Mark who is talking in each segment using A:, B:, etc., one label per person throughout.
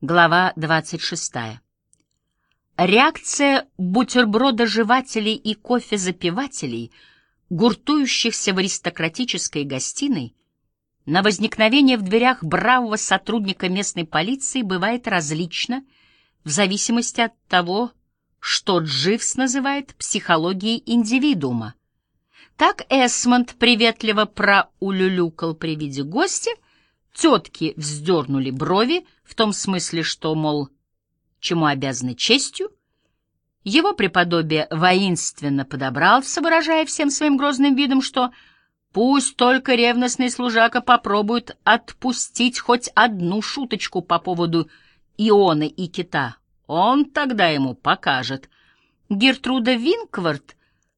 A: Глава 26. Реакция бутербродожевателей и кофезапивателей, гуртующихся в аристократической гостиной, на возникновение в дверях бравого сотрудника местной полиции бывает различна в зависимости от того, что Дживс называет психологией индивидуума. Так Эсмонд приветливо проулюлюкал при виде гостя — Тетки вздернули брови, в том смысле, что, мол, чему обязаны честью. Его преподобие воинственно подобрался, выражая всем своим грозным видом, что пусть только ревностный служака попробует отпустить хоть одну шуточку по поводу Ионы и кита. Он тогда ему покажет. Гертруда Винквард,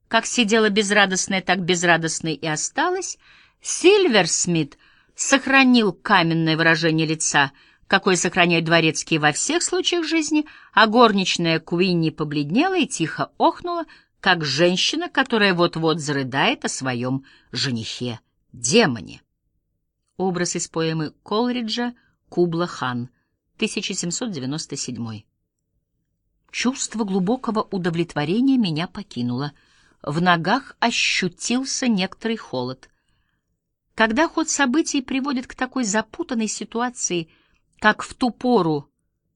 A: как сидела безрадостная, так безрадостной и осталась, Сильверсмит — сохранил каменное выражение лица, какое сохраняют дворецкие во всех случаях жизни, а горничная Куинни побледнела и тихо охнула, как женщина, которая вот-вот зарыдает о своем женихе-демоне. Образ из поэмы Колриджа «Кубла хан», 1797. Чувство глубокого удовлетворения меня покинуло. В ногах ощутился некоторый холод. Когда ход событий приводит к такой запутанной ситуации, как в ту пору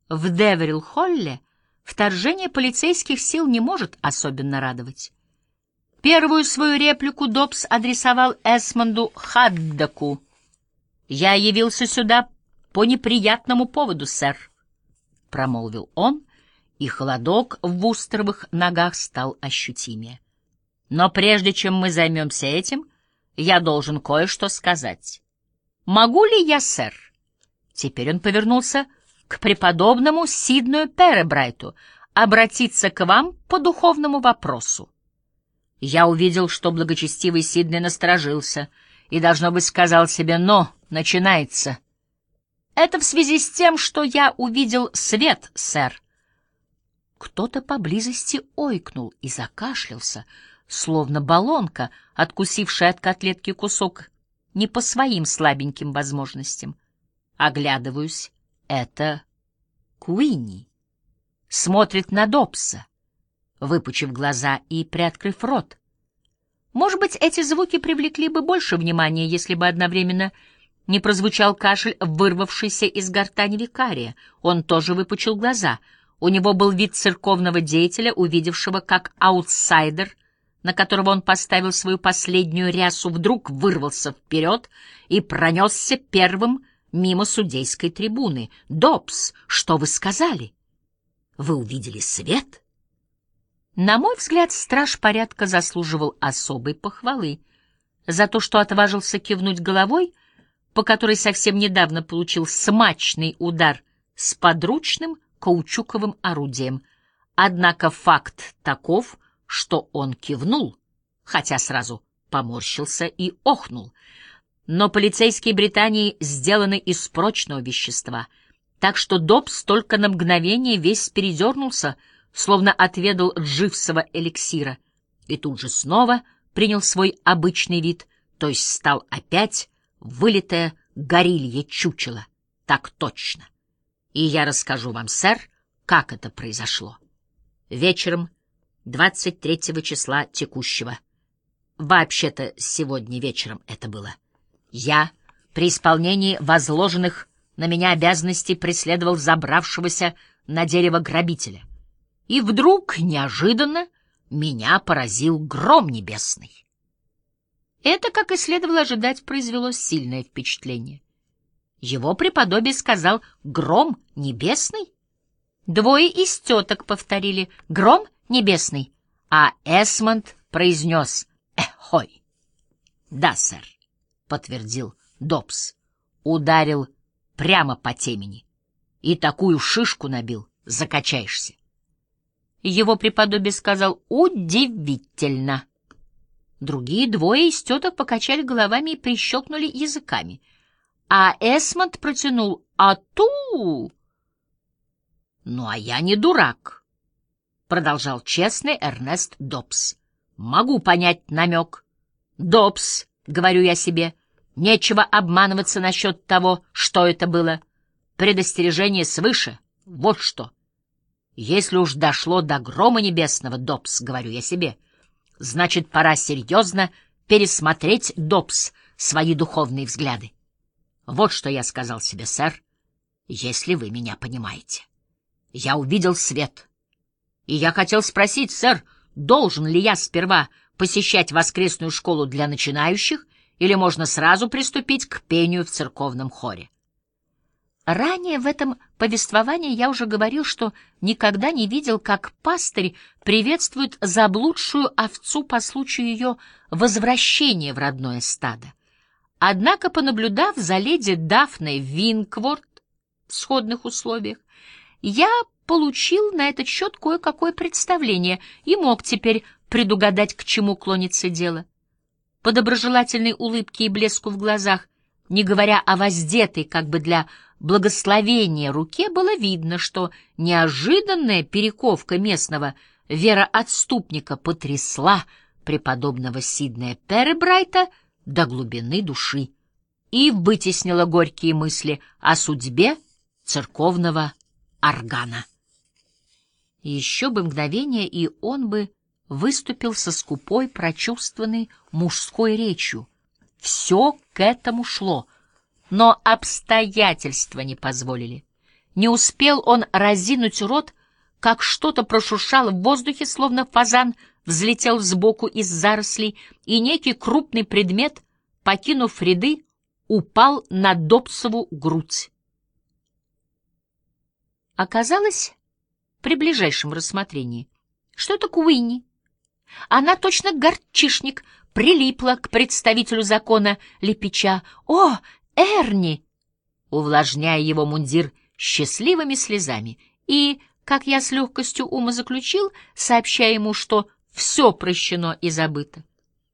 A: в Деверилл-Холле, вторжение полицейских сил не может особенно радовать. Первую свою реплику Добс адресовал Эсмонду Хаддаку. «Я явился сюда по неприятному поводу, сэр», — промолвил он, и холодок в вустеровых ногах стал ощутимее. «Но прежде чем мы займемся этим, — я должен кое-что сказать. Могу ли я, сэр? Теперь он повернулся к преподобному Сидную Перебрайту, обратиться к вам по духовному вопросу. Я увидел, что благочестивый Сидный насторожился и, должно быть, сказал себе «но, начинается». Это в связи с тем, что я увидел свет, сэр. Кто-то поблизости ойкнул и закашлялся, словно баллонка, откусившая от котлетки кусок не по своим слабеньким возможностям. Оглядываюсь, это Куинни. Смотрит на Добса, выпучив глаза и приоткрыв рот. Может быть, эти звуки привлекли бы больше внимания, если бы одновременно не прозвучал кашель, вырвавшийся из гортани викария. Он тоже выпучил глаза. У него был вид церковного деятеля, увидевшего, как аутсайдер — на которого он поставил свою последнюю рясу, вдруг вырвался вперед и пронесся первым мимо судейской трибуны. «Добс, что вы сказали? Вы увидели свет?» На мой взгляд, страж порядка заслуживал особой похвалы за то, что отважился кивнуть головой, по которой совсем недавно получил смачный удар с подручным каучуковым орудием. Однако факт таков — что он кивнул, хотя сразу поморщился и охнул. Но полицейские Британии сделаны из прочного вещества, так что Добс только на мгновение весь передернулся, словно отведал дживсового эликсира, и тут же снова принял свой обычный вид, то есть стал опять вылитое горилье чучело. Так точно. И я расскажу вам, сэр, как это произошло. Вечером 23 числа текущего. Вообще-то сегодня вечером это было. Я при исполнении возложенных на меня обязанностей преследовал забравшегося на дерево грабителя. И вдруг, неожиданно, меня поразил гром небесный. Это, как и следовало ожидать, произвело сильное впечатление. Его преподобие сказал «гром небесный». Двое из теток повторили «гром небесный, а Эсмонд произнес «Эхой». «Да, сэр», — подтвердил Добс, ударил прямо по темени и такую шишку набил, закачаешься. Его преподобие сказал «Удивительно». Другие двое из теток покачали головами и прищелкнули языками, а Эсмонд протянул «Ату!» «Ну, а я не дурак». — продолжал честный Эрнест Добс. «Могу понять намек. Добс, — говорю я себе, — нечего обманываться насчет того, что это было. Предостережение свыше. Вот что. Если уж дошло до грома небесного, Добс, говорю я себе, значит, пора серьезно пересмотреть, Добс, свои духовные взгляды. Вот что я сказал себе, сэр, если вы меня понимаете. Я увидел свет. И я хотел спросить, сэр, должен ли я сперва посещать воскресную школу для начинающих, или можно сразу приступить к пению в церковном хоре? Ранее в этом повествовании я уже говорил, что никогда не видел, как пастырь приветствует заблудшую овцу по случаю ее возвращения в родное стадо. Однако, понаблюдав за леди Дафной Винкворт в сходных условиях, я получил на этот счет кое-какое представление и мог теперь предугадать, к чему клонится дело. По доброжелательной улыбке и блеску в глазах, не говоря о воздетой, как бы для благословения руке, было видно, что неожиданная перековка местного вероотступника потрясла преподобного Сиднея Перебрайта до глубины души и вытеснила горькие мысли о судьбе церковного органа. Еще бы мгновение, и он бы выступил со скупой, прочувствованной мужской речью. Все к этому шло, но обстоятельства не позволили. Не успел он разинуть рот, как что-то прошуршало в воздухе, словно фазан взлетел сбоку из зарослей, и некий крупный предмет, покинув ряды, упал на Добсову грудь. Оказалось, при ближайшем рассмотрении, что это Куинни. Она точно горчишник, прилипла к представителю закона лепеча. «О, Эрни!» увлажняя его мундир счастливыми слезами, и, как я с легкостью ума заключил, сообщая ему, что все прощено и забыто.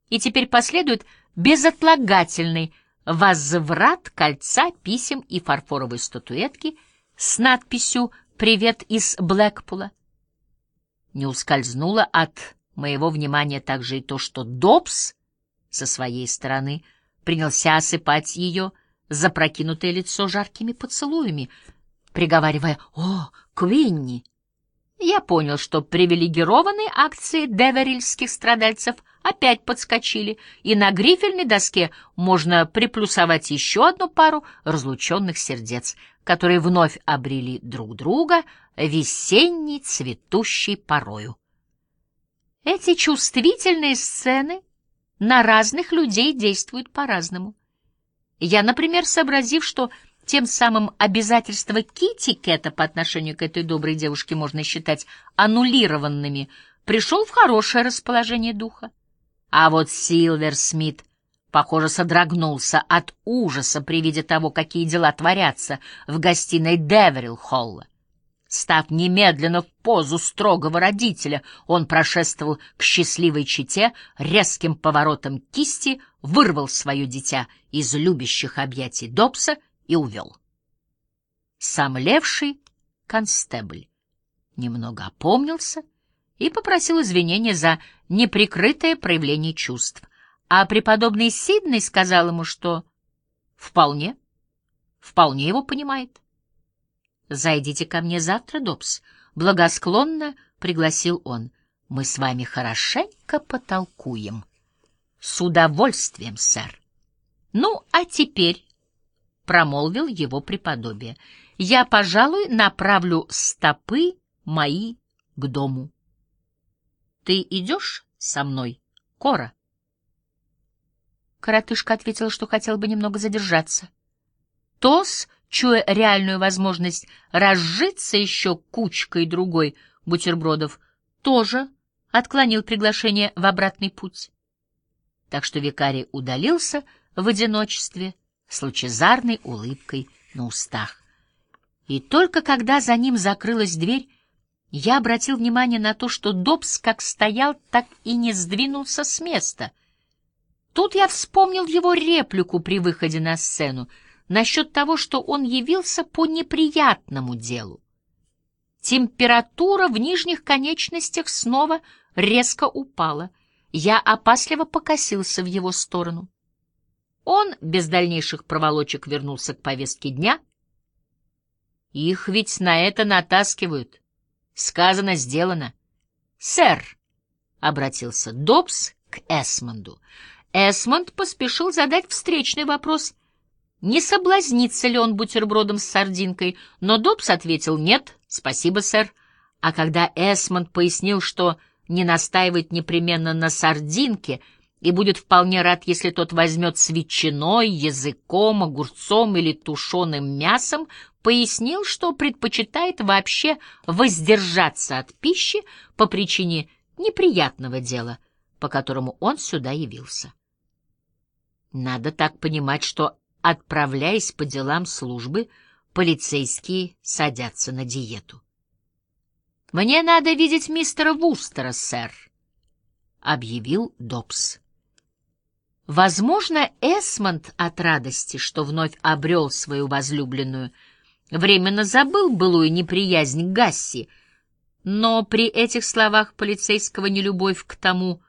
A: И теперь последует безотлагательный возврат кольца, писем и фарфоровой статуэтки — с надписью «Привет из Блэкпула». Не ускользнуло от моего внимания также и то, что Добс со своей стороны принялся осыпать ее запрокинутое лицо жаркими поцелуями, приговаривая «О, Квинни!». Я понял, что привилегированные акции деверильских страдальцев опять подскочили, и на грифельной доске можно приплюсовать еще одну пару разлученных сердец — которые вновь обрели друг друга весенней цветущей порою. Эти чувствительные сцены на разных людей действуют по-разному. Я, например, сообразив, что тем самым обязательства Кити Кэта по отношению к этой доброй девушке можно считать аннулированными, пришел в хорошее расположение духа. А вот Силвер Смит похоже, содрогнулся от ужаса при виде того, какие дела творятся в гостиной Деверилл-Холла. Став немедленно в позу строгого родителя, он прошествовал к счастливой чете, резким поворотом кисти вырвал свое дитя из любящих объятий Добса и увел. Сомлевший констебль немного опомнился и попросил извинения за неприкрытое проявление чувств а преподобный Сиднey сказал ему, что вполне, вполне его понимает. «Зайдите ко мне завтра, Добс», — благосклонно пригласил он. «Мы с вами хорошенько потолкуем». «С удовольствием, сэр». «Ну, а теперь», — промолвил его преподобие, — «я, пожалуй, направлю стопы мои к дому». «Ты идешь со мной, Кора?» Коротышка ответила, что хотел бы немного задержаться. Тос, чуя реальную возможность разжиться еще кучкой другой бутербродов, тоже отклонил приглашение в обратный путь. Так что викарий удалился в одиночестве с лучезарной улыбкой на устах. И только когда за ним закрылась дверь, я обратил внимание на то, что Добс как стоял, так и не сдвинулся с места — Тут я вспомнил его реплику при выходе на сцену насчет того, что он явился по неприятному делу. Температура в нижних конечностях снова резко упала. Я опасливо покосился в его сторону. Он без дальнейших проволочек вернулся к повестке дня. Их ведь на это натаскивают. Сказано, сделано. Сэр, — обратился Добс к Эсмонду. Эсмонд поспешил задать встречный вопрос, не соблазнится ли он бутербродом с сардинкой, но Добс ответил «нет, спасибо, сэр». А когда Эсмонд пояснил, что не настаивает непременно на сардинке и будет вполне рад, если тот возьмет с ветчиной, языком, огурцом или тушеным мясом, пояснил, что предпочитает вообще воздержаться от пищи по причине неприятного дела, по которому он сюда явился. Надо так понимать, что, отправляясь по делам службы, полицейские садятся на диету. «Мне надо видеть мистера Вустера, сэр», — объявил Добс. Возможно, Эсмонд от радости, что вновь обрел свою возлюбленную, временно забыл былую неприязнь к Гасси, но при этих словах полицейского нелюбовь к тому,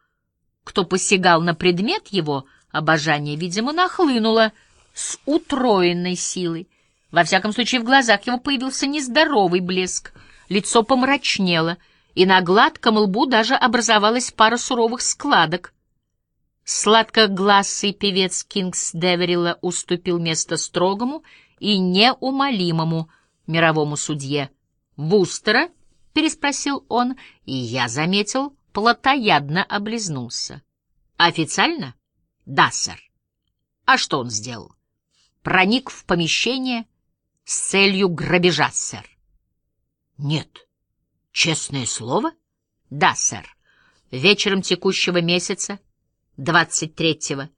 A: кто посягал на предмет его обожания, видимо, нахлынула с утроенной силой. Во всяком случае, в глазах его появился нездоровый блеск — лицо помрачнело, и на гладком лбу даже образовалась пара суровых складок. Сладкогласый певец Кингс Деверилла уступил место строгому и неумолимому мировому судье. «Вустера?» — переспросил он, и я заметил, плотоядно облизнулся. «Официально?» «Да, сэр». «А что он сделал?» «Проник в помещение с целью грабежа, сэр». Нет. Честное слово? Да, сэр. Вечером текущего месяца, 23-го,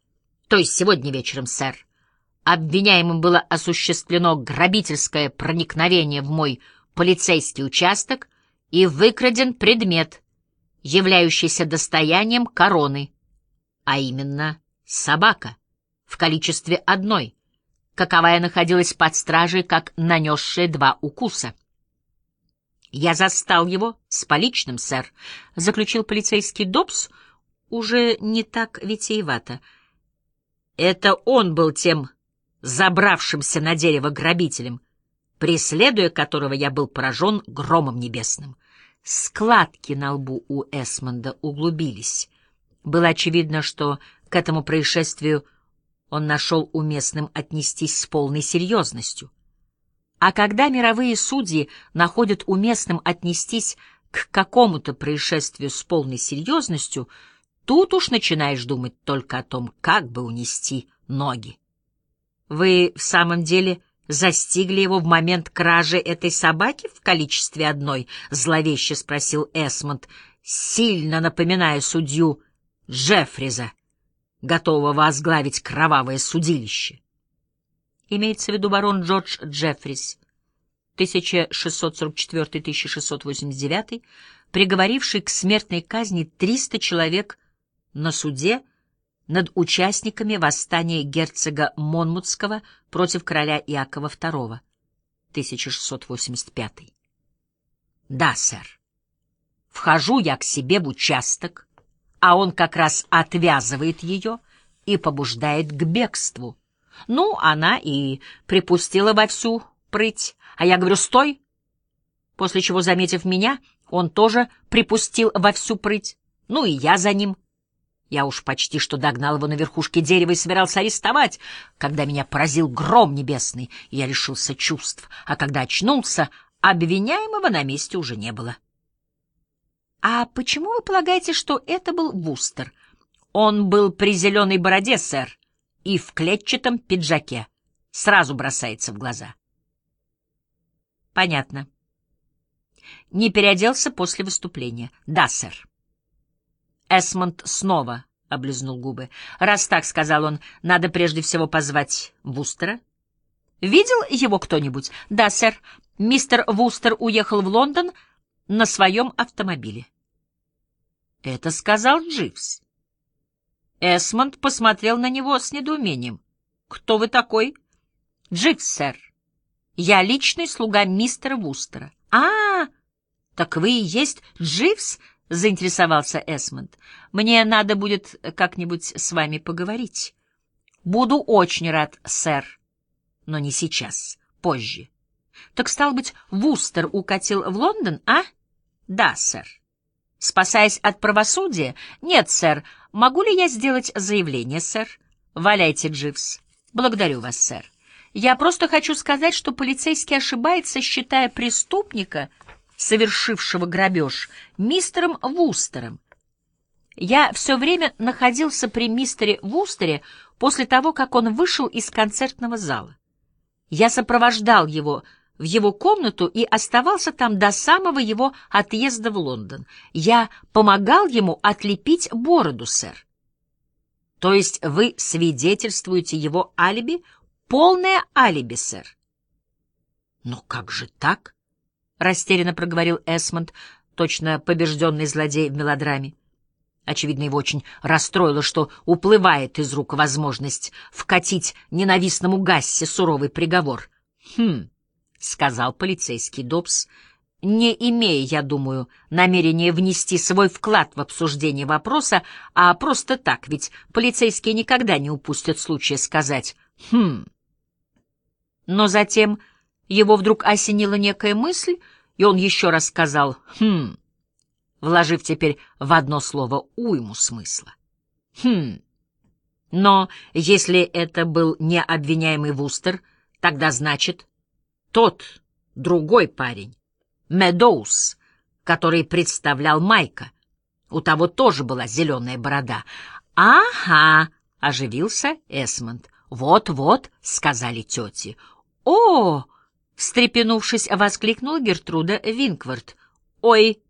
A: то есть сегодня вечером, сэр, обвиняемым было осуществлено грабительское проникновение в мой полицейский участок и выкраден предмет, являющийся достоянием короны, а именно собака в количестве одной, каковая находилась под стражей, как нанесшая два укуса. «Я застал его с поличным, сэр», — заключил полицейский Добс, уже не так витиевато. «Это он был тем забравшимся на дерево грабителем, преследуя которого я был поражен громом небесным. Складки на лбу у Эсмонда углубились. Было очевидно, что к этому происшествию он нашел уместным отнестись с полной серьезностью. А когда мировые судьи находят уместным отнестись к какому-то происшествию с полной серьезностью, тут уж начинаешь думать только о том, как бы унести ноги. Вы в самом деле застигли его в момент кражи этой собаки в количестве одной? — зловеще спросил Эсмонд, сильно напоминая судью Джеффриза, готового возглавить кровавое судилище. Имеется в виду барон Джордж Джеффрис, 1644-1689, приговоривший к смертной казни 300 человек на суде над участниками восстания герцога Монмутского против короля Иакова II, 1685. Да, сэр. Вхожу я к себе в участок, а он как раз отвязывает ее и побуждает к бегству. Ну, она и припустила во всю прыть, а я говорю «стой!» После чего, заметив меня, он тоже припустил во всю прыть. Ну и я за ним. Я уж почти что догнал его на верхушке дерева и собирался арестовать, когда меня поразил гром небесный, я лишился чувств, а когда очнулся, обвиняемого на месте уже не было. — А почему вы полагаете, что это был Вустер? — Он был при зеленой бороде, сэр, и в клетчатом пиджаке. Сразу бросается в глаза. Понятно. Не переоделся после выступления. Да, сэр. Эсмонд снова облизнул губы. Раз так, — сказал он, — надо прежде всего позвать Вустера. Видел его кто-нибудь? Да, сэр. Мистер Вустер уехал в Лондон на своем автомобиле. Это сказал Дживс. Эсмонд посмотрел на него с недоумением. «Кто вы такой?» «Дживс, сэр. Я личный слуга мистера Вустера». «А, так вы и есть Дживс?» — заинтересовался Эсмонд. «Мне надо будет как-нибудь с вами поговорить». «Буду очень рад, сэр, но не сейчас, позже». Так, стал быть, Вустер укатил в Лондон, а? Да, сэр. Спасаясь от правосудия? Нет, сэр. Могу ли я сделать заявление, сэр? Валяйте, Дживс. Благодарю вас, сэр. Я просто хочу сказать, что полицейский ошибается, считая преступника, совершившего грабеж, мистером Вустером. Я все время находился при мистере Вустере после того, как он вышел из концертного зала. Я сопровождал его в его комнату и оставался там до самого его отъезда в Лондон. Я помогал ему отлепить бороду, сэр. То есть вы свидетельствуете его алиби? Полное алиби, сэр. Но как же так? Растерянно проговорил Эсмонд, точно побежденный злодей в мелодраме. Очевидно, его очень расстроило, что уплывает из рук возможность вкатить ненавистному Гассе суровый приговор. «Хм», — сказал полицейский Добс, не имея, я думаю, намерения внести свой вклад в обсуждение вопроса, а просто так, ведь полицейские никогда не упустят случая сказать «хм». Но затем его вдруг осенила некая мысль, и он еще раз сказал «хм» вложив теперь в одно слово уйму смысла. Хм. Но если это был не обвиняемый Вустер, тогда значит тот другой парень, Медоуз, который представлял Майка. У того тоже была зеленая борода. «Ага», — оживился Эсмонд. «Вот-вот», — сказали тети. «О!» — встрепенувшись, воскликнула Гертруда Винквард. «Ой!»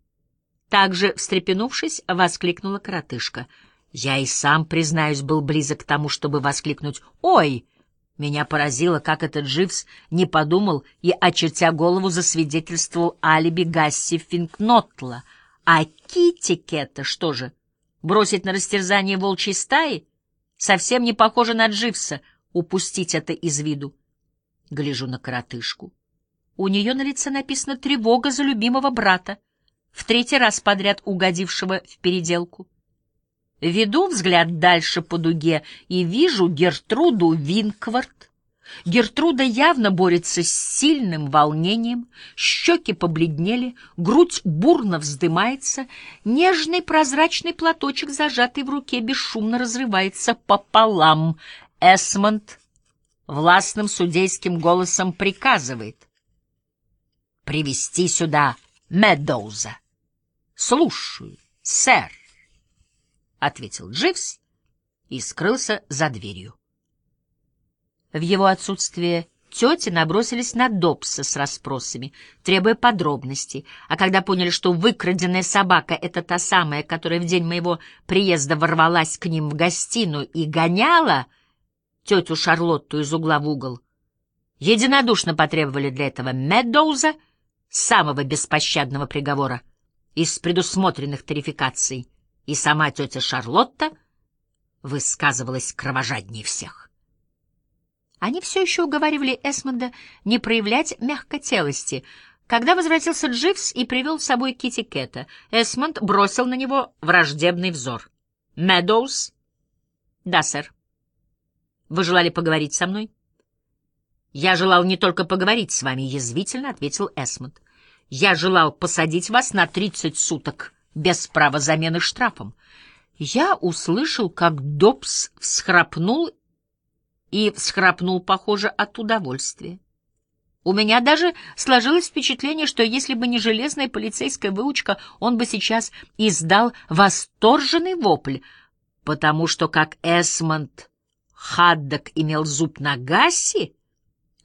A: Также, встрепенувшись, воскликнула коротышка. Я и сам, признаюсь, был близок к тому, чтобы воскликнуть «Ой!». Меня поразило, как этот Дживс не подумал и, очертя голову, засвидетельствовал алиби Гасси Финкнотла. А Китикета что же, бросить на растерзание волчьей стаи? Совсем не похоже на Дживса упустить это из виду. Гляжу на коротышку. У нее на лице написано «Тревога за любимого брата» в третий раз подряд угодившего в переделку. Веду взгляд дальше по дуге и вижу Гертруду Винквард. Гертруда явно борется с сильным волнением, щеки побледнели, грудь бурно вздымается, нежный прозрачный платочек, зажатый в руке, бесшумно разрывается пополам. Эсмонд властным судейским голосом приказывает «Привести сюда Медоуза». Слушаю, сэр, — ответил Дживс и скрылся за дверью. В его отсутствие тети набросились на Добса с расспросами, требуя подробностей, а когда поняли, что выкраденная собака — это та самая, которая в день моего приезда ворвалась к ним в гостиную и гоняла тетю Шарлотту из угла в угол, единодушно потребовали для этого Медоуза самого беспощадного приговора — из предусмотренных тарификаций, и сама тетя Шарлотта высказывалась кровожаднее всех. Они все еще уговаривали Эсмонда не проявлять мягкотелости. Когда возвратился Дживс и привел с собой Кити Кэта, Эсмонд бросил на него враждебный взор. «Медоуз?» «Да, сэр». «Вы желали поговорить со мной?» «Я желал не только поговорить с вами», — язвительно ответил Эсмонд. Я желал посадить вас на тридцать суток без права замены штрафом. Я услышал, как Добс всхрапнул и всхрапнул, похоже, от удовольствия. У меня даже сложилось впечатление, что если бы не железная полицейская выучка, он бы сейчас издал восторженный вопль, потому что, как Эсмонд Хаддок имел зуб на Гасси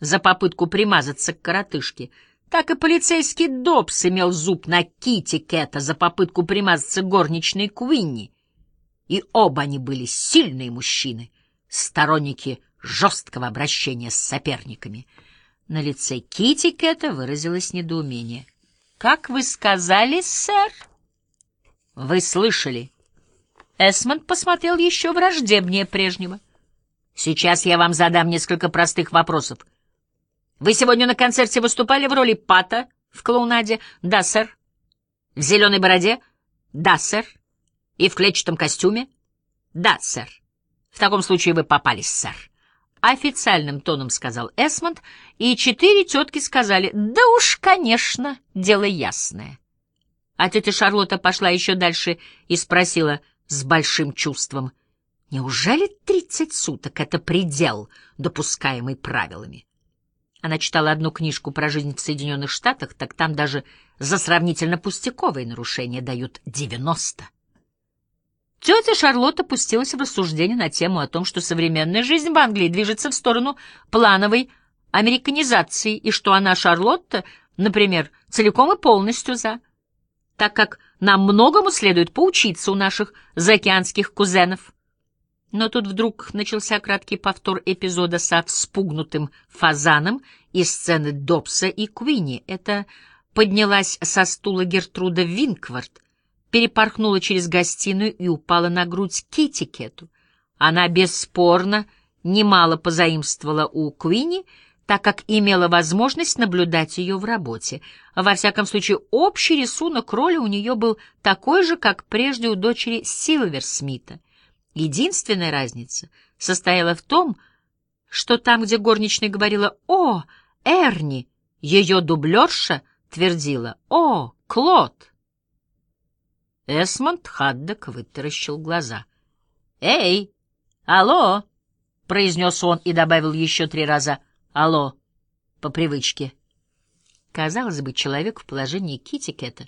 A: за попытку примазаться к коротышке — так и полицейский Добс имел зуб на Кити Кэта за попытку примазаться горничной Куинни. И оба они были сильные мужчины, сторонники жесткого обращения с соперниками. На лице Кити Кэта выразилось недоумение. «Как вы сказали, сэр?» «Вы слышали?» Эсмонд посмотрел еще враждебнее прежнего. «Сейчас я вам задам несколько простых вопросов. Вы сегодня на концерте выступали в роли Пата в клоунаде? Да, сэр. В зеленой бороде? Да, сэр. И в клетчатом костюме? Да, сэр. В таком случае вы попались, сэр. Официальным тоном сказал Эсмонд, и четыре тетки сказали, да уж, конечно, дело ясное. А тетя Шарлотта пошла еще дальше и спросила с большим чувством, неужели тридцать суток — это предел, допускаемый правилами? Она читала одну книжку про жизнь в Соединенных Штатах, так там даже за сравнительно пустяковые нарушения дают девяносто. Тетя Шарлотта пустилась в рассуждение на тему о том, что современная жизнь в Англии движется в сторону плановой американизации, и что она, Шарлотта, например, целиком и полностью за, так как нам многому следует поучиться у наших заокеанских кузенов. Но тут вдруг начался краткий повтор эпизода со вспугнутым фазаном из сцены Добса и Куинни. Это поднялась со стула Гертруда Винквард — перепорхнула через гостиную и упала на грудь Китикету. Она бесспорно немало позаимствовала у Куини, так как имела возможность наблюдать ее в работе. Во всяком случае, общий рисунок роли у нее был такой же, как прежде у дочери Силверсмита. Единственная разница состояла в том, что там, где горничная говорила «О, Эрни!», ее дублерша твердила «О, Клод!». Эсмонд Хаддок вытаращил глаза. «Эй! Алло!» — произнес он и добавил еще три раза «Алло!» по привычке. Казалось бы, человек в положении Китикета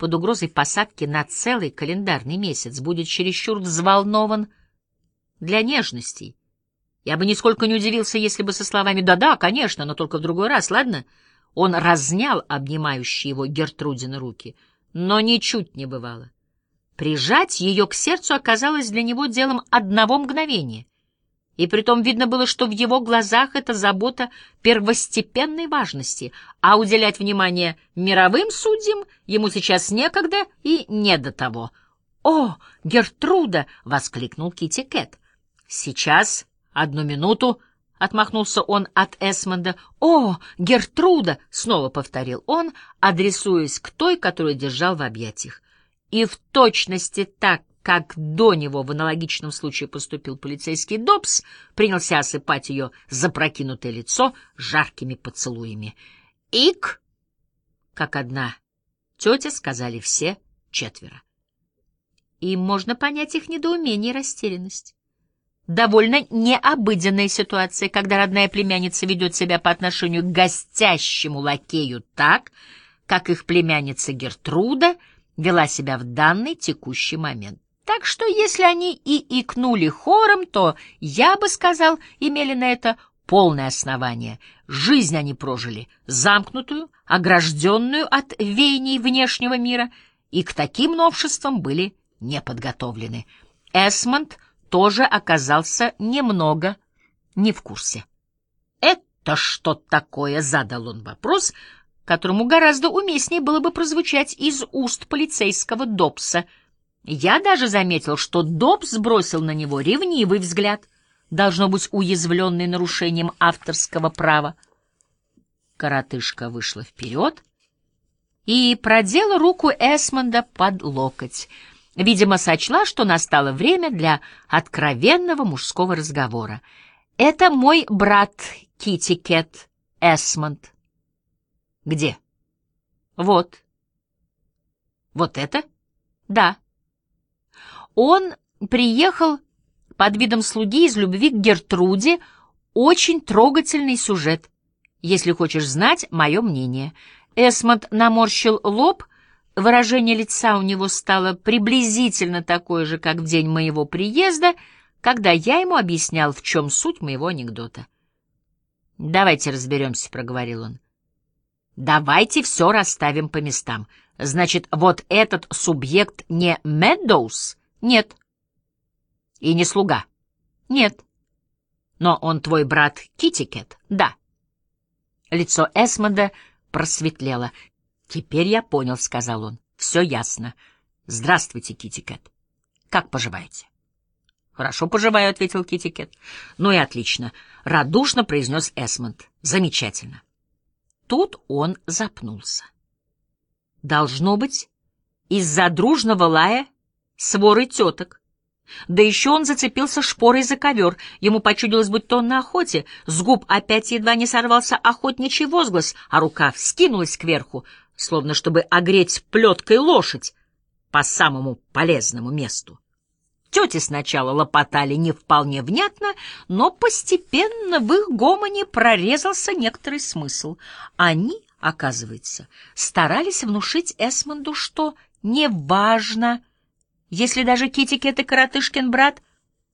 A: под угрозой посадки на целый календарный месяц будет чересчур взволнован для нежностей. Я бы нисколько не удивился, если бы со словами «да-да, конечно, но только в другой раз, ладно?» он разнял обнимающие его Гертрудины руки, но ничуть не бывало. Прижать ее к сердцу оказалось для него делом одного мгновения. И притом видно было, что в его глазах это забота первостепенной важности, а уделять внимание мировым судьям ему сейчас некогда и не до того. «О, Гертруда!» — воскликнул Китти Кэт. «Сейчас, одну минуту!» — отмахнулся он от Эсмонда. «О, Гертруда!» — снова повторил он, адресуясь к той, которую держал в объятиях и в точности так, как до него в аналогичном случае поступил полицейский Добс, принялся осыпать ее запрокинутое лицо жаркими поцелуями. «Ик!» — как одна тетя сказали все четверо. И можно понять их недоумение и растерянность. Довольно необыденная ситуация, когда родная племянница ведет себя по отношению к гостящему лакею так, как их племянница Гертруда — вела себя в данный текущий момент. Так что если они и икнули хором, то, я бы сказал, имели на это полное основание. Жизнь они прожили замкнутую, огражденную от веяний внешнего мира, и к таким новшествам были не подготовлены. Эсмонд тоже оказался немного не в курсе. «Это что такое?» — задал он вопрос, которому гораздо уместнее было бы прозвучать из уст полицейского Добса. Я даже заметил, что Добс бросил на него ревнивый взгляд, должно быть уязвленный нарушением авторского права. Коротышка вышла вперед и продела руку Эсмонда под локоть. Видимо, сочла, что настало время для откровенного мужского разговора. «Это мой брат Китти Кэт Эсмонд», где? Вот. Вот это? Да. Он приехал под видом слуги из любви к Гертруде. Очень трогательный сюжет. Если хочешь знать мое мнение. Эсмонд наморщил лоб, выражение лица у него стало приблизительно такое же, как в день моего приезда, когда я ему объяснял, в чем суть моего анекдота. «Давайте разберемся», — проговорил он. Давайте все расставим по местам. Значит, вот этот субъект не Медоуз? Нет. И не слуга? Нет. Но он твой брат Китикет? Да. Лицо Эсмонда просветлело. Теперь я понял, — сказал он. Все ясно. Здравствуйте, Китикет. Как поживаете? Хорошо поживаю, — ответил Китикет. Ну и отлично. Радушно произнес Эсмонд. Замечательно. Тут он запнулся. Должно быть, из-за дружного лая своры теток. Да еще он зацепился шпорой за ковер. Ему почудилось, будто он на охоте. С губ опять едва не сорвался охотничий возглас, а рука вскинулась кверху, словно чтобы огреть плеткой лошадь по самому полезному месту. Тети сначала лопотали не вполне внятно, но постепенно в их гомоне прорезался некоторый смысл. Они, оказывается, старались внушить Эсмонду, что неважно, если даже Китикет и Коротышкин брат,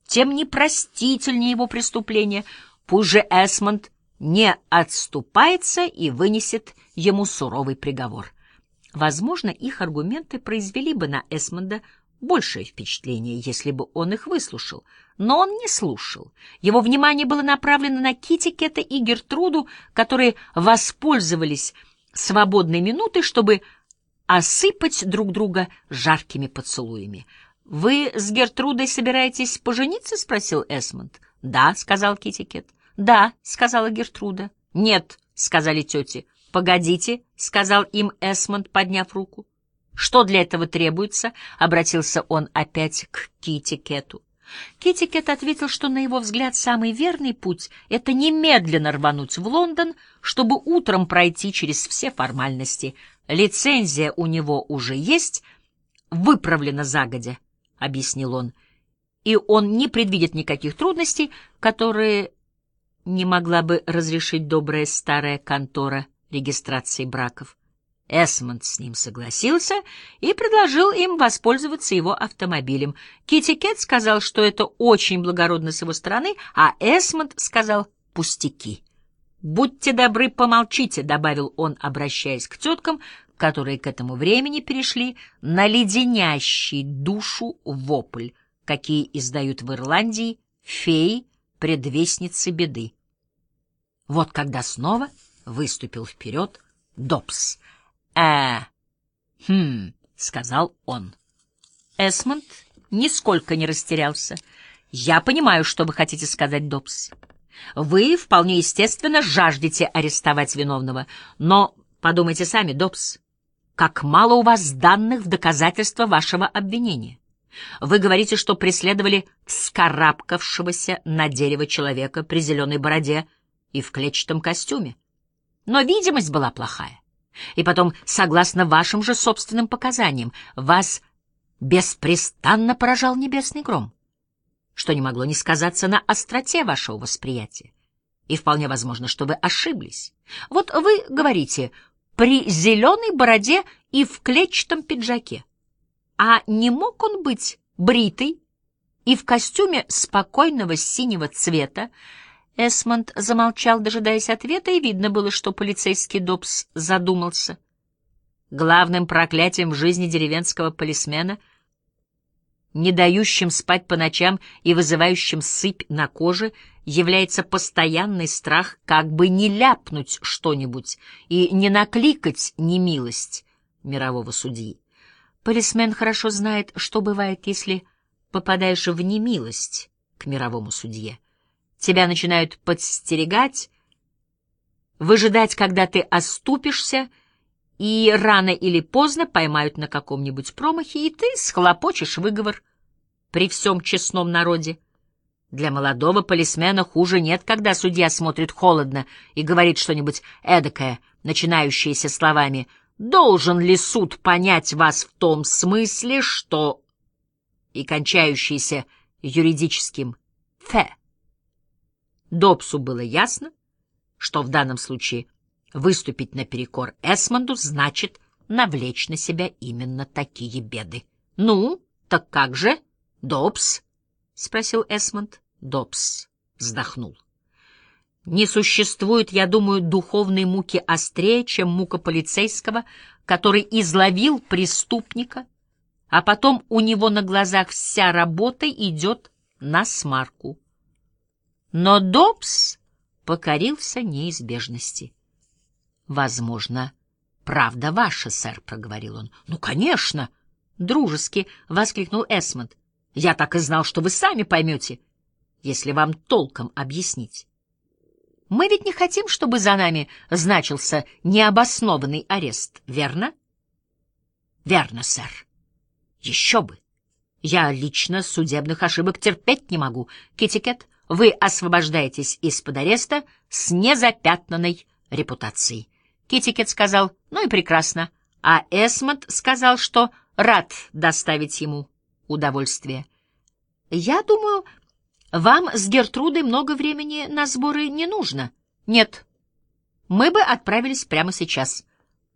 A: тем непростительнее его преступление. Пусть же Эсмонд не отступается и вынесет ему суровый приговор. Возможно, их аргументы произвели бы на Эсмонда большее впечатление, если бы он их выслушал. Но он не слушал. Его внимание было направлено на Китикета и Гертруду, которые воспользовались свободной минутой, чтобы осыпать друг друга жаркими поцелуями. «Вы с Гертрудой собираетесь пожениться?» — спросил Эсмонд. «Да», — сказал Китикет. «Да», — сказала Гертруда. «Нет», — сказали тети. «Погодите», — сказал им Эсмонд, подняв руку. «Что для этого требуется?» — обратился он опять к Китикету. Китикет ответил, что, на его взгляд, самый верный путь — это немедленно рвануть в Лондон, чтобы утром пройти через все формальности — Лицензия у него уже есть, выправлена загодя, — объяснил он, — и он не предвидит никаких трудностей, которые не могла бы разрешить добрая старая контора регистрации браков. Эсмонд с ним согласился и предложил им воспользоваться его автомобилем. Китти Кет сказал, что это очень благородно с его стороны, а Эсмонд сказал «пустяки». «Будьте добры, помолчите», — добавил он, обращаясь к теткам, которые к этому времени перешли на леденящий душу вопль, какие издают в Ирландии феи, предвестницы беды. Вот когда снова выступил вперед Добс. «Э, хм», — сказал он. Эсмонд нисколько не растерялся. «Я понимаю, что вы хотите сказать, Добс. Вы, вполне естественно, жаждете арестовать виновного, но подумайте сами, Добс, как мало у вас данных в доказательство вашего обвинения. Вы говорите, что преследовали скарабкавшегося на дерево человека при зеленой бороде и в клетчатом костюме. Но видимость была плохая. И потом, согласно вашим же собственным показаниям, вас беспрестанно поражал небесный гром что не могло не сказаться на остроте вашего восприятия. И вполне возможно, что вы ошиблись. Вот вы говорите «при зеленой бороде и в клетчатом пиджаке». А не мог он быть бритый и в костюме спокойного синего цвета? Эсмонд замолчал, дожидаясь ответа, и видно было, что полицейский Добс задумался. Главным проклятием в жизни деревенского полисмена — не дающим спать по ночам и вызывающим сыпь на коже, является постоянный страх как бы не ляпнуть что-нибудь и не накликать немилость мирового судьи. Полисмен хорошо знает, что бывает, если попадаешь в немилость к мировому судье. Тебя начинают подстерегать, выжидать, когда ты оступишься, и рано или поздно поймают на каком-нибудь промахе, и ты схлопочешь выговор при всем честном народе. Для молодого полисмена хуже нет, когда судья смотрит холодно и говорит что-нибудь эдакое, начинающееся словами «Должен ли суд понять вас в том смысле, что...» и кончающееся юридическим «фе». Добсу было ясно, что в данном случае выступить наперекор Эсмонду значит навлечь на себя именно такие беды. «Ну, так как же?» «Добс?» — спросил Эсмонд. Добс вздохнул. «Не существует, я думаю, духовной муки острее, чем мука полицейского, который изловил преступника, а потом у него на глазах вся работа идет на смарку». Но Добс покорился неизбежности. «Возможно, правда ваша, сэр», — проговорил он. «Ну, конечно!» — дружески воскликнул Эсмонд. Я так и знал, что вы сами поймете, если вам толком объяснить. Мы ведь не хотим, чтобы за нами значился необоснованный арест, верно? Верно, сэр. Еще бы. Я лично судебных ошибок терпеть не могу. Китикет, вы освобождаетесь из-под ареста с незапятнанной репутацией. Китикет сказал, ну и прекрасно. А Эсмонд сказал, что рад доставить ему удовольствие. Я думаю, вам с Гертрудой много времени на сборы не нужно. Нет. Мы бы отправились прямо сейчас.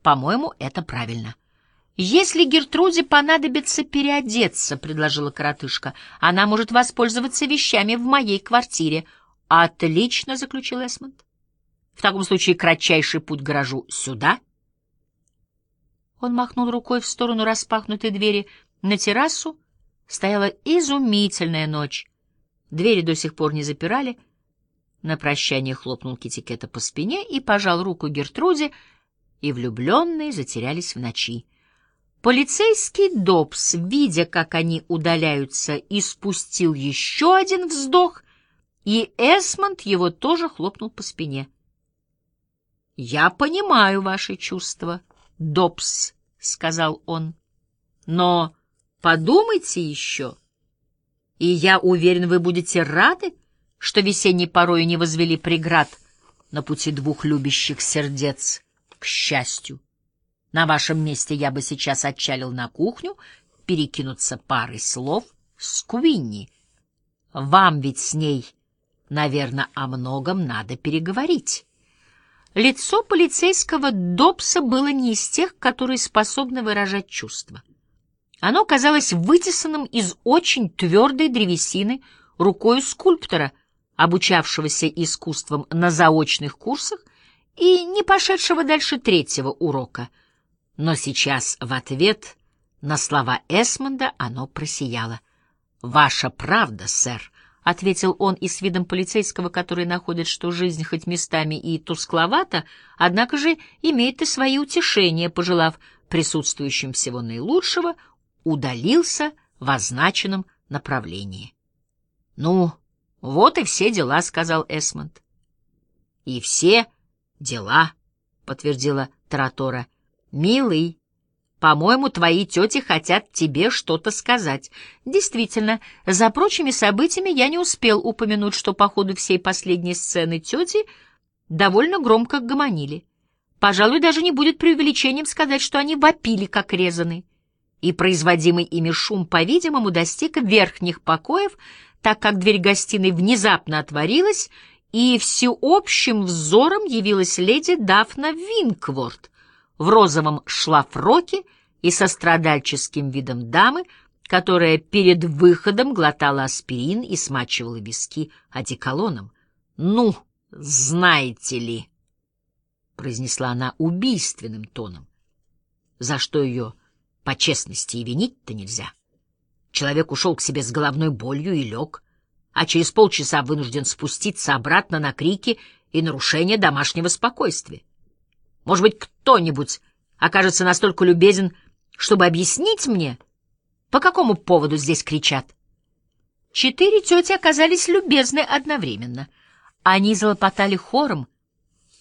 A: По-моему, это правильно. Если Гертруде понадобится переодеться, предложила коротышка, она может воспользоваться вещами в моей квартире. Отлично, заключил Эсмонд. В таком случае кратчайший путь к гаражу сюда. Он махнул рукой в сторону распахнутой двери на террасу. Стояла изумительная ночь. Двери до сих пор не запирали. На прощание хлопнул Китикета по спине и пожал руку Гертруде, и влюбленные затерялись в ночи. Полицейский Добс, видя, как они удаляются, испустил еще один вздох, и Эсмонд его тоже хлопнул по спине. — Я понимаю ваши чувства, Добс, — сказал он, — но подумайте еще, и я уверен, вы будете рады, что весенней порою не возвели преград на пути двух любящих сердец к счастью. На вашем месте я бы сейчас отчалил на кухню, перекинуться парой слов с Куинни. Вам ведь с ней, наверное, о многом надо переговорить. Лицо полицейского Добса было не из тех, которые способны выражать чувства. Оно казалось вытесанным из очень твердой древесины рукой скульптора, обучавшегося искусством на заочных курсах и не пошедшего дальше третьего урока. Но сейчас в ответ на слова Эсмонда оно просияло. «Ваша правда, сэр», — ответил он и с видом полицейского, который находит, что жизнь хоть местами и тускловата, однако же имеет и свои утешения, пожелав присутствующим всего наилучшего, удалился в означенном направлении. — Ну, вот и все дела, — сказал Эсмонд. — И все дела, — подтвердила Таратора. — Милый, по-моему, твои тети хотят тебе что-то сказать. Действительно, за прочими событиями я не успел упомянуть, что по ходу всей последней сцены тети довольно громко гомонили. Пожалуй, даже не будет преувеличением сказать, что они вопили, как резаны. И производимый ими шум, по-видимому, достиг верхних покоев, так как дверь гостиной внезапно отворилась, и всеобщим взором явилась леди Дафна Винкворт, в розовом шлафроке и со страдальческим видом дамы, которая перед выходом глотала аспирин и смачивала виски одеколоном. «Ну, знаете ли», — произнесла она убийственным тоном, за что ее по честности и винить-то нельзя. Человек ушел к себе с головной болью и лег, а через полчаса вынужден спуститься обратно на крики и нарушение домашнего спокойствия. Может быть, кто-нибудь окажется настолько любезен, чтобы объяснить мне, по какому поводу здесь кричат. Четыре тети оказались любезны одновременно. Они залопотали хором,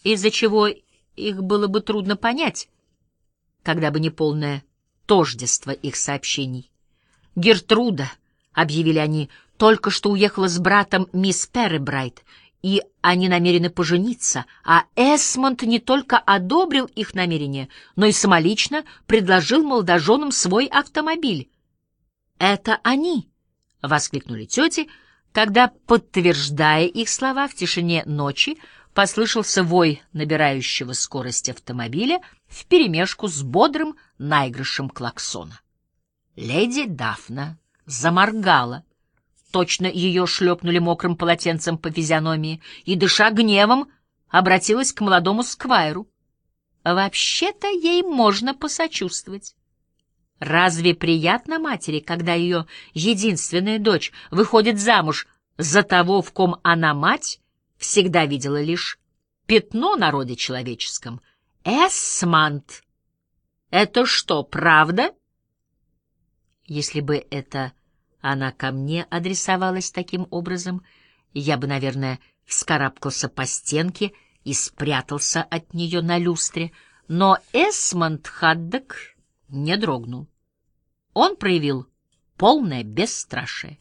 A: из-за чего их было бы трудно понять, когда бы не полное тождество их сообщений. «Гертруда», — объявили они, — только что уехала с братом мисс Перебрайт и они намерены пожениться, а Эсмонд не только одобрил их намерение, но и самолично предложил молодоженам свой автомобиль. «Это они!» — воскликнули тети, когда, подтверждая их слова в тишине ночи, послышался вой набирающего скорость автомобиля вперемешку с бодрым наигрышем клаксона. Леди Дафна заморгала, Точно ее шлепнули мокрым полотенцем по физиономии и, дыша гневом, обратилась к молодому сквайру. Вообще-то ей можно посочувствовать. Разве приятно матери, когда ее единственная дочь выходит замуж за того, в ком она мать, всегда видела лишь пятно на роде человеческом? Эсмант! Это что, правда? Если бы это она ко мне адресовалась таким образом, я бы, наверное, вскарабкался по стенке и спрятался от нее на люстре, но Эсмонд Хаддок не дрогнул. Он проявил полное бесстрашие.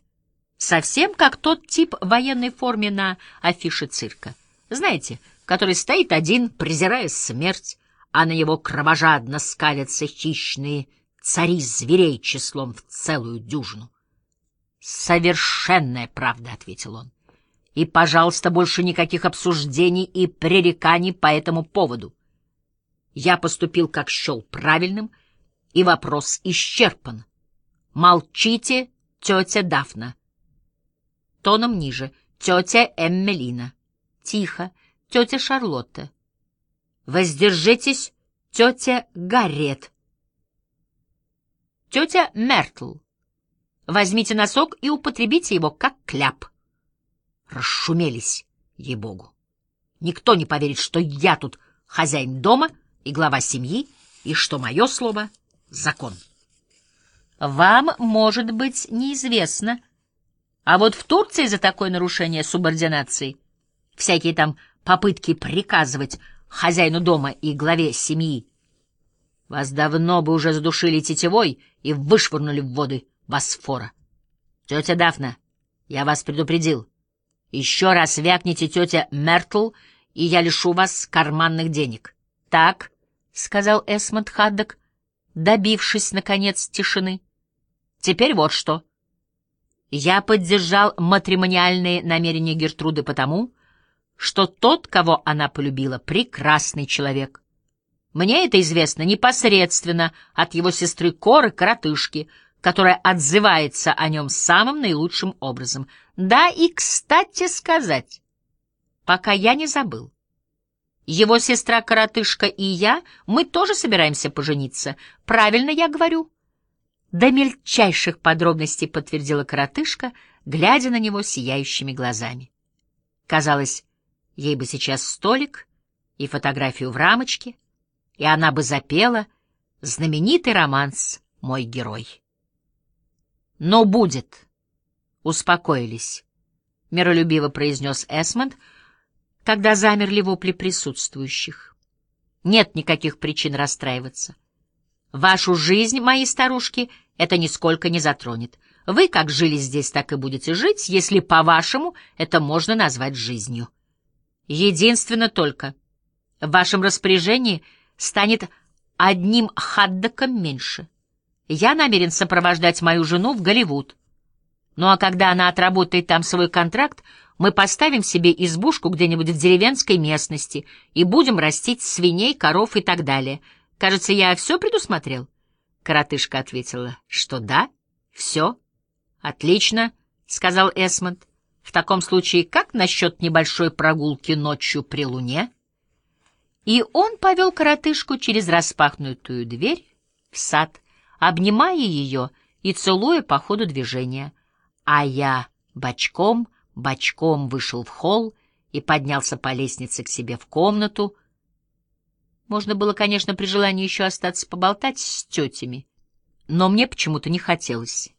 A: Совсем как тот тип военной форме на афише цирка. Знаете, который стоит один, презирая смерть, а на его кровожадно скалятся хищные цари зверей числом в целую дюжину. «Совершенная правда», — ответил он. «И, пожалуйста, больше никаких обсуждений и пререканий по этому поводу. Я поступил, как счел правильным, и вопрос исчерпан. Молчите, тетя Дафна. Тоном ниже. Тетя Эммелина. Тихо. Тетя Шарлотта. Воздержитесь, тетя Гарриет. Тетя Мертл. Возьмите носок и употребите его как кляп. Расшумелись, ей-богу. Никто не поверит, что я тут хозяин дома и глава семьи, и что мое слово — закон. Вам, может быть, неизвестно, а вот в Турции за такое нарушение субординации всякие там попытки приказывать хозяину дома и главе семьи вас давно бы уже задушили тетевой и вышвырнули в воды Босфора. Тетя Дафна, я вас предупредил. Еще раз вякните тетя Мертл, и я лишу вас карманных денег. Так, — сказал Эсмонд Хаддок, добившись, наконец, тишины. Теперь вот что. Я поддержал матримониальные намерения Гертруды потому, что тот, кого она полюбила, прекрасный человек. Мне это известно непосредственно от его сестры Коры Коротышки — которая отзывается о нем самым наилучшим образом. Да и, кстати сказать, пока я не забыл. Его сестра-коротышка и я, мы тоже собираемся пожениться. Правильно я говорю? До мельчайших подробностей подтвердила коротышка, глядя на него сияющими глазами. Казалось, ей бы сейчас столик и фотографию в рамочке, и она бы запела знаменитый романс «Мой герой». Но будет. Успокоились, — миролюбиво произнес Эсмонд, когда замерли вопли присутствующих. Нет никаких причин расстраиваться. Вашу жизнь, мои старушки, это нисколько не затронет. Вы как жили здесь, так и будете жить, если, по-вашему, это можно назвать жизнью. Единственно только в вашем распоряжении станет одним хаддаком меньше — я намерен сопровождать мою жену в Голливуд. Ну а когда она отработает там свой контракт, мы поставим себе избушку где-нибудь в деревенской местности и будем растить свиней, коров и так далее. Кажется, я все предусмотрел. Коротышка ответила, что да, все. Отлично, сказал Эсмонд. В таком случае, как насчет небольшой прогулки ночью при луне? И он повел коротышку через распахнутую дверь в сад, обнимая ее и целуя по ходу движения. А я бочком, бочком вышел в холл и поднялся по лестнице к себе в комнату. Можно было, конечно, при желании еще остаться поболтать с тетями, но мне почему-то не хотелось.